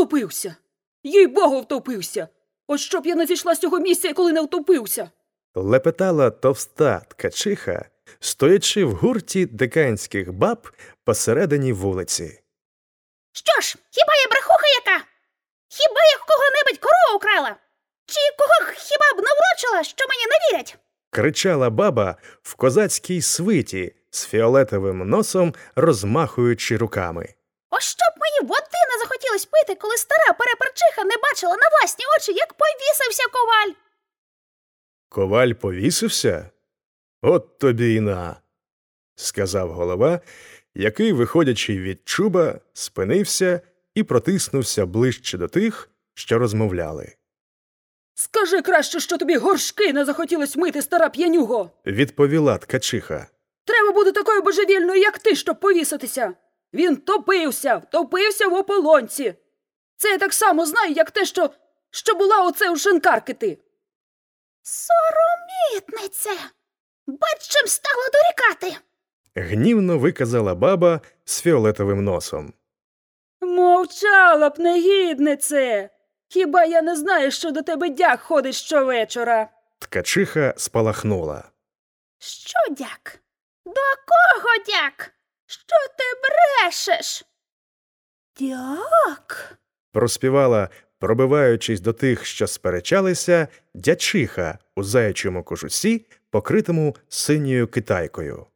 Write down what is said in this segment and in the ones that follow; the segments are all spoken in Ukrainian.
Втопився. Їй богу, втопився. От щоб я не зійшла з цього місця, коли не втопився. Лепетала товста ткачиха, стоячи в гурті диканських баб посередині вулиці. Що ж, хіба я брехуха яка? Хіба я кого-небудь корову украла? Чи кого хіба б наврочила, що мені не вірять? кричала баба в козацькій свиті з фіолетовим носом, розмахуючи руками. Ось щоб мені води не захотілось пити, коли стара переперчиха не бачила на власні очі, як повісився коваль. Коваль повісився? От тобі й на, сказав голова, який, виходячи від чуба, спинився і протиснувся ближче до тих, що розмовляли. Скажи краще, що тобі горшки не захотілось мити, стара п'янюго. Відповіла ткачиха. Треба бути такою божевільною, як ти, щоб повіситися. Він топився, втопився в ополонці. Це я так само знаю, як те, що, що була оце у шинкарки ти. Соромітнице. Бач, чим стало дорікати. Гнівно виказала баба з фіолетовим носом. Мовчала б, негіднице. Хіба я не знаю, що до тебе дяк ходить щовечора? Ткачиха спалахнула. Що дяк? До кого дяк? Що ти брешеш? Дяк? Проспівала, пробиваючись до тих, що сперечалися, дячиха у заячому кожусі, покритому синьою китайкою.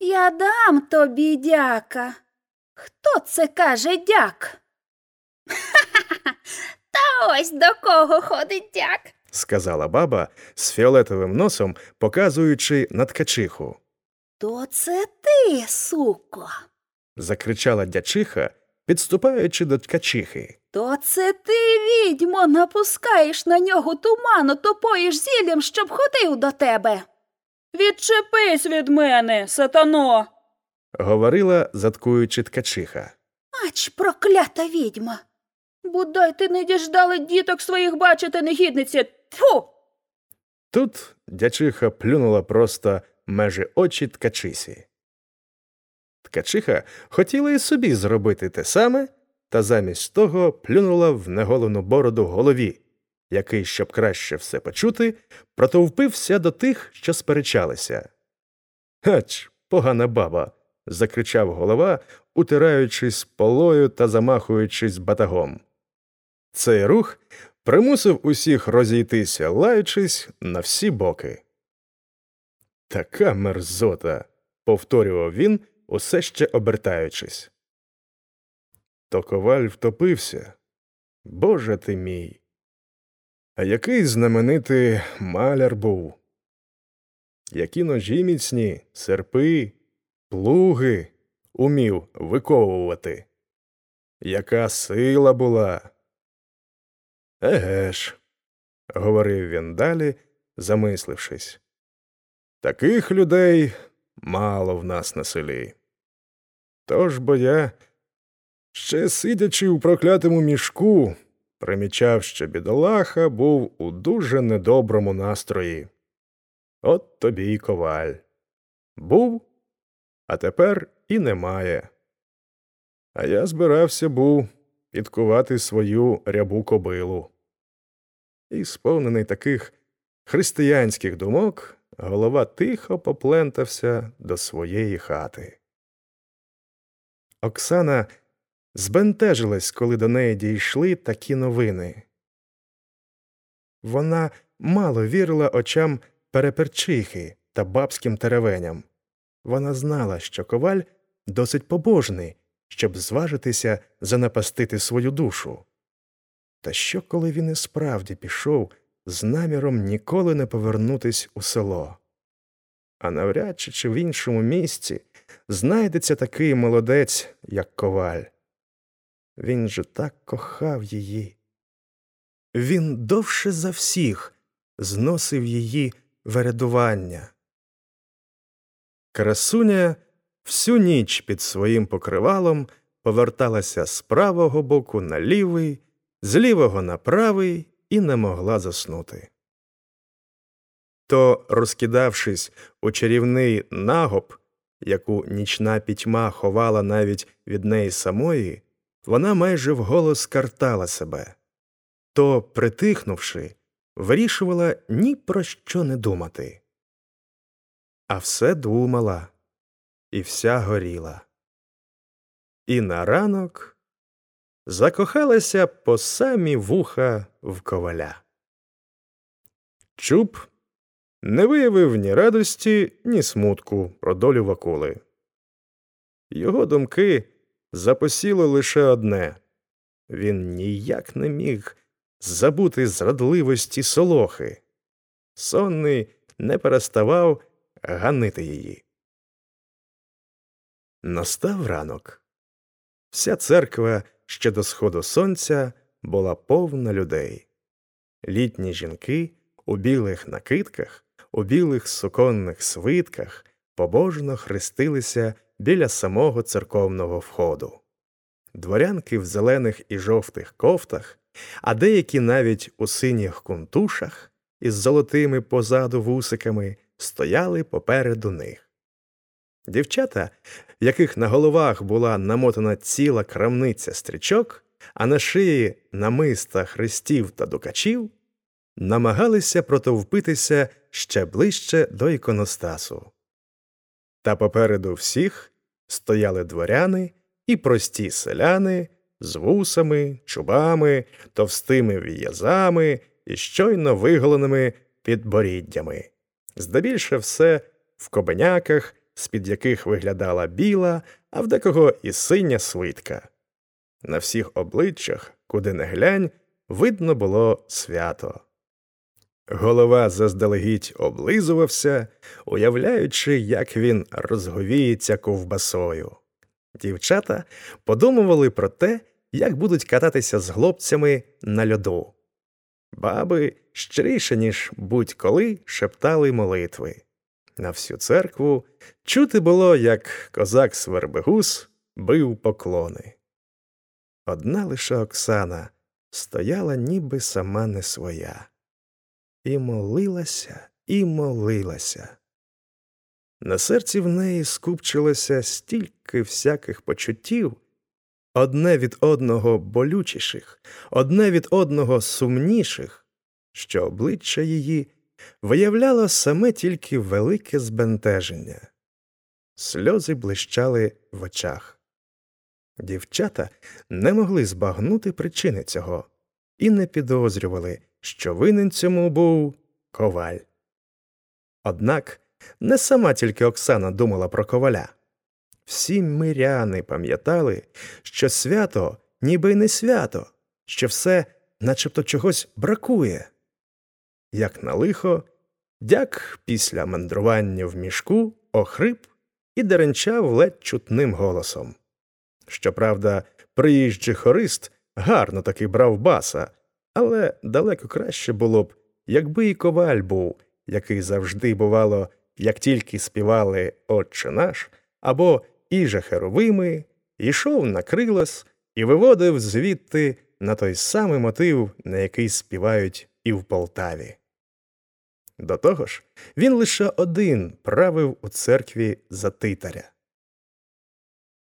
Я дам тобі дяка. Хто це каже дяк? Та ось до кого ходить дяк. сказала баба з фіолетовим носом, показуючи на ткачиху. То це ти, суко. Закричала дячиха, підступаючи до ткачихи. То це ти, відьмо, напускаєш на нього туману, топоїш зіллям, щоб ходив до тебе. Відчепись від мене, сатано. Говорила, заткуючи ткачиха. Ач, проклята відьма. Бодай ти не діждали діток своїх бачити, негідниці. Тьфу! Тут дячиха плюнула просто межі очі ткачисі. Ткачиха хотіла і собі зробити те саме, та замість того плюнула в неголену бороду голові, який, щоб краще все почути, протовпився до тих, що сперечалися. Хач, погана баба. закричав голова, утираючись полою та замахуючись батагом. Цей рух примусив усіх розійтися, лаючись на всі боки. Така мерзота, повторював він, усе ще обертаючись. То коваль втопився. Боже ти мій. А який знаменитий маляр був? Які ножі міцні, серпи, плуги умів виковувати. Яка сила була. Еге ж, говорив він далі, замислившись. Таких людей мало в нас на селі. Тож бо я, ще сидячи у проклятому мішку, примічав, що бідолаха був у дуже недоброму настрої. От тобі й коваль. Був, а тепер і немає. А я збирався був підкувати свою рябу кобилу. І, сповнений таких християнських думок, голова тихо поплентався до своєї хати. Оксана збентежилась, коли до неї дійшли такі новини. Вона мало вірила очам переперчихи та бабським теревеням. Вона знала, що коваль досить побожний, щоб зважитися занапастити свою душу. Та що, коли він і справді пішов з наміром ніколи не повернутись у село? А навряд чи, чи в іншому місці знайдеться такий молодець, як коваль. Він же так кохав її. Він довше за всіх зносив її вередування. Красуня всю ніч під своїм покривалом поверталася з правого боку на лівий, з лівого на правий і не могла заснути. То, розкидавшись у чарівний нагоп, яку нічна пітьма ховала навіть від неї самої, вона майже вголос картала себе, то, притихнувши, вирішувала ні про що не думати. А все думала, і вся горіла. І на ранок закохалася по самі вуха в коваля. Чуб не виявив ні радості, ні смутку про долю Вакули. Його думки запосіло лише одне він ніяк не міг забути зрадливості солохи. Сонний не переставав ганити її. Настав ранок. Вся церква ще до сходу сонця була повна людей. Літні жінки у білих накидках, у білих суконних свитках побожно хрестилися біля самого церковного входу. Дворянки в зелених і жовтих кофтах, а деякі навіть у синіх кунтушах із золотими позаду вусиками стояли попереду них. Дівчата, яких на головах була намотана ціла крамниця стрічок, а на шиї намиста хрестів та дукачів, намагалися протовпитися ще ближче до іконостасу. Та попереду всіх стояли дворяни і прості селяни з вусами, чубами, товстими в'язами і щойно виголеними підборіддями. Здебільше все в кобеняках, з-під яких виглядала біла, а в декого і синя свитка. На всіх обличчях, куди не глянь, видно було свято. Голова заздалегідь облизувався, уявляючи, як він розговіється ковбасою. Дівчата подумували про те, як будуть кататися з хлопцями на льоду. Баби щиріше, ніж будь-коли шептали молитви. На всю церкву чути було, як козак Свербегус бив поклони. Одна лише Оксана стояла ніби сама не своя, і молилася, і молилася. На серці в неї скупчилося стільки всяких почуттів, одне від одного болючіших, одне від одного сумніших, що обличчя її виявляло саме тільки велике збентеження. Сльози блищали в очах. Дівчата не могли збагнути причини цього і не підозрювали, що винен цьому був коваль. Однак не сама тільки Оксана думала про коваля. Всі миряни пам'ятали, що свято ніби й не свято, що все начебто чогось бракує. Як на лихо, дяк після мандрування в мішку охрип і деренчав ледь чутним голосом. Щоправда, приїжджий хорист гарно таки брав баса, але далеко краще було б, якби і коваль був, який завжди, бувало, як тільки співали Отче наш або Іже Херовими, йшов на крилос і виводив звідти на той самий мотив, на який співають і в Полтаві. До того ж, він лише один правив у церкві за титаря.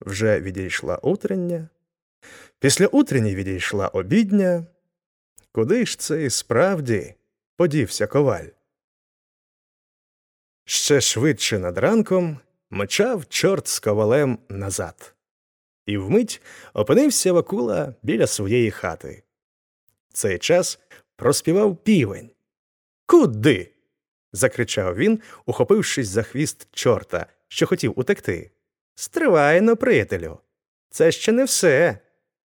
Вже відійшла утрення, після утренні відійшла обідня. Куди ж це і справді подівся коваль? Ще швидше над ранком мчав чорт з ковалем назад, і вмить опинився Вакула біля своєї хати. В цей час проспівав півень. Куди? закричав він, ухопившись за хвіст чорта, що хотів утекти. Стривайно, приятелю. Це ще не все.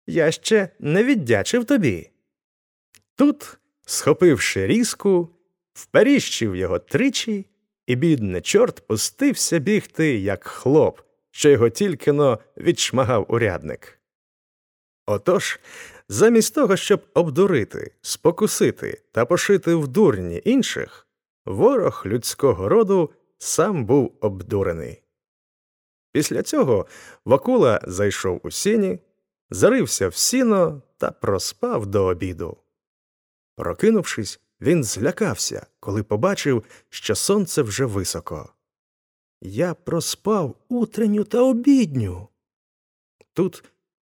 Я ще не віддячив тобі. Тут, схопивши різку, вперіщив його тричі, і бідний чорт пустився бігти, як хлоп, що його тільки но відшмагав урядник. Отож, замість того, щоб обдурити, спокусити та пошити в дурні інших, ворог людського роду сам був обдурений. Після цього Вакула зайшов у сіні, зарився в сіно та проспав до обіду. Прокинувшись, він злякався, коли побачив, що сонце вже високо. Я проспав утренню та обідню. Тут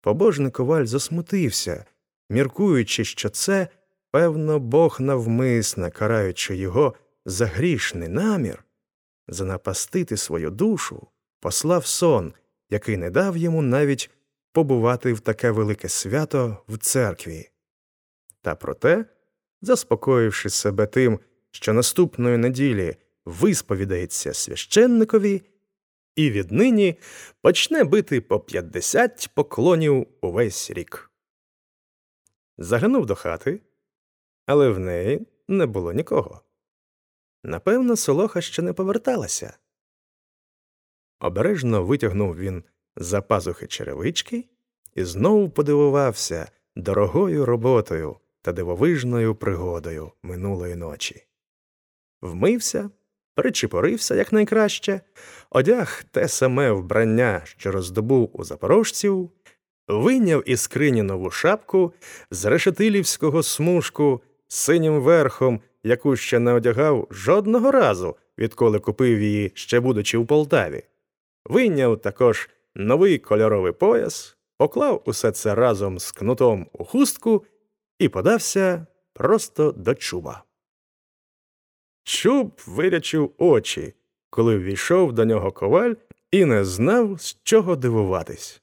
Побожний коваль засмутився, міркуючи, що це, певно, Бог навмисне, караючи його за грішний намір, занапастити свою душу, послав сон, який не дав йому навіть побувати в таке велике свято в церкві. Та проте, заспокоївши себе тим, що наступної неділі висповідається священникові, і віднині почне бити по 50 поклонів увесь рік. Заглянув до хати, але в неї не було нікого. Напевно, солоха ще не поверталася. Обережно витягнув він за пазухи черевички і знову подивувався дорогою роботою та дивовижною пригодою минулої ночі. Вмився, причепорився якнайкраще, одяг те саме вбрання, що роздобув у запорожців, вийняв із скрині нову шапку з решетилівського смужку синім верхом, яку ще не одягав жодного разу, відколи купив її, ще будучи в Полтаві. Вийняв також новий кольоровий пояс, поклав усе це разом з кнутом у хустку і подався просто до чуба. Чуб вирячив очі, коли ввійшов до нього коваль і не знав, з чого дивуватись.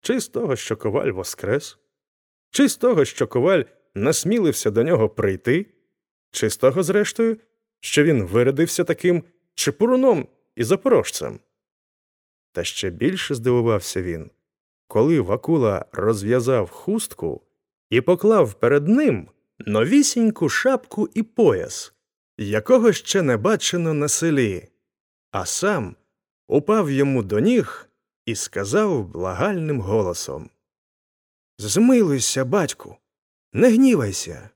Чи з того, що коваль воскрес, чи з того, що коваль насмілився до нього прийти, чи з того, зрештою, що він вирядився таким чепуруном і запорожцем. Та ще більше здивувався він, коли Вакула розв'язав хустку і поклав перед ним новісіньку шапку і пояс, якого ще не бачено на селі, а сам упав йому до ніг і сказав благальним голосом Змилуйся, батьку, не гнівайся.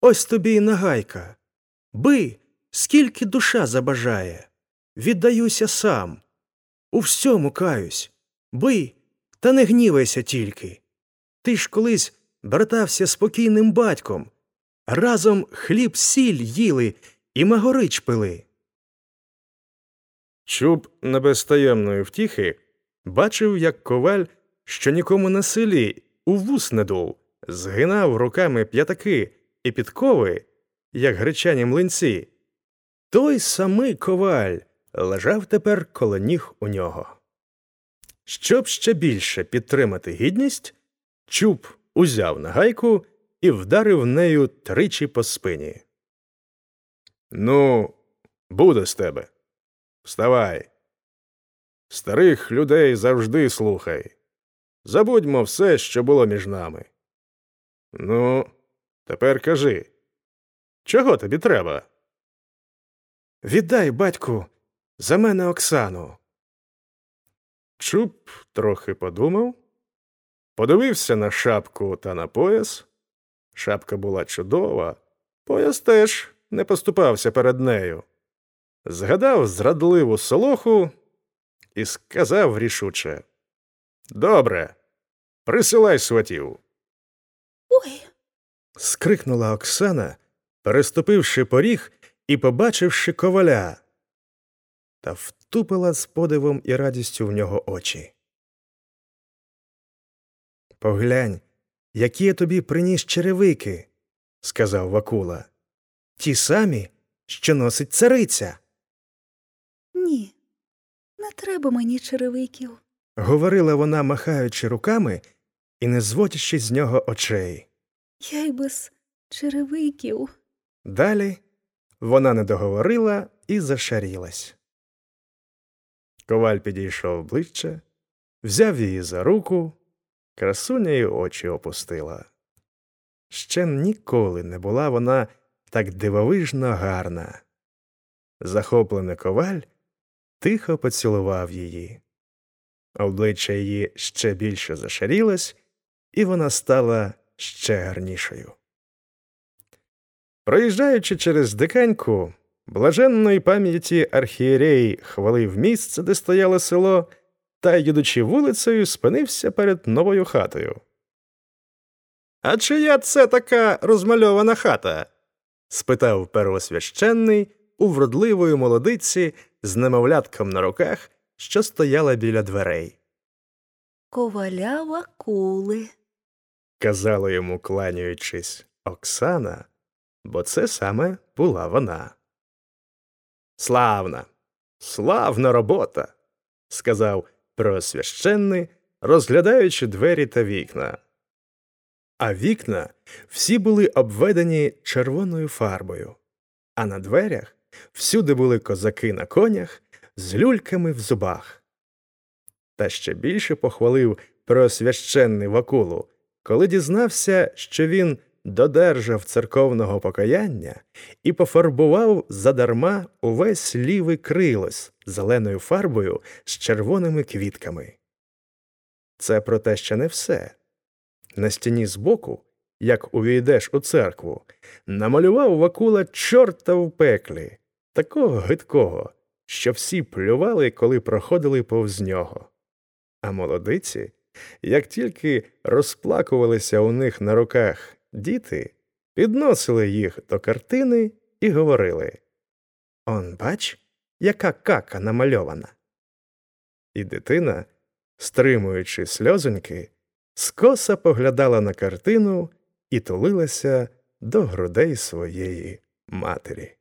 Ось тобі й нагайка. Бий, скільки душа забажає. Віддаюся сам. У всьому каюсь. Бий, та не гнівайся тільки. Ти ж колись братався спокійним батьком. Разом хліб сіль їли і магорич пили. Чуб не без втіхи бачив, як коваль, що нікому на селі у вус не дув, згинав руками п'ятаки і підкови, як гречані млинці. Той самий коваль лежав тепер коло ніг у нього. Щоб ще більше підтримати гідність, чуб узяв нагайку і вдарив нею тричі по спині. Ну, буде з тебе. Вставай. Старих людей завжди слухай. Забудьмо все, що було між нами. Ну, тепер кажи, чого тобі треба? Віддай, батьку, за мене Оксану. Чуб трохи подумав, подивився на шапку та на пояс. Шапка була чудова, пояс теж не поступався перед нею. Згадав зрадливу солоху і сказав рішуче Добре, присилай сватів. Ой, скрикнула Оксана, переступивши поріг і побачивши коваля, та втупила з подивом і радістю в нього очі. Поглянь, які я тобі приніс черевики, сказав Вакула. Ті самі, що носить цариця, Ні, не треба мені черевиків. говорила вона, махаючи руками і не зводячи з нього очей. Я й без черевиків. Далі вона не договорила і зашарілась. Коваль підійшов ближче, взяв її за руку, красуня й очі опустила. Ще ніколи не була вона так дивовижно гарна. Захоплений коваль тихо поцілував її. Обличчя її ще більше зашарілось, і вона стала ще гарнішою. Проїжджаючи через диканьку, блаженної пам'яті архієрей хвалив місце, де стояло село, та, їдучи вулицею, спинився перед новою хатою. А чия це така розмальована хата? Спитав первосвященний у вродливої молодиці з немовлятком на руках, що стояла біля дверей. коваля Вакули. казала йому, кланяючись, Оксана, бо це саме була вона. Славна, славна робота, сказав Преосвященний, розглядаючи двері та вікна. А вікна всі були обведені червоною фарбою, а на дверях всюди були козаки на конях з люльками в зубах. Та ще більше похвалив Преосвященний Вакулу, коли дізнався, що він додержав церковного покаяння і пофарбував задарма увесь лівий крилось зеленою фарбою з червоними квітками. Це проте ще не все. На стіні збоку, як увійдеш у церкву, намалював Вакула чорта в пеклі, такого гидкого, що всі плювали, коли проходили повз нього. А молодиці, як тільки розплакувалися у них на руках діти, підносили їх до картини і говорили Он, бач, яка кака намальована. І дитина, стримуючи сльозоньки, скоса поглядала на картину і тулилася до грудей своєї матері.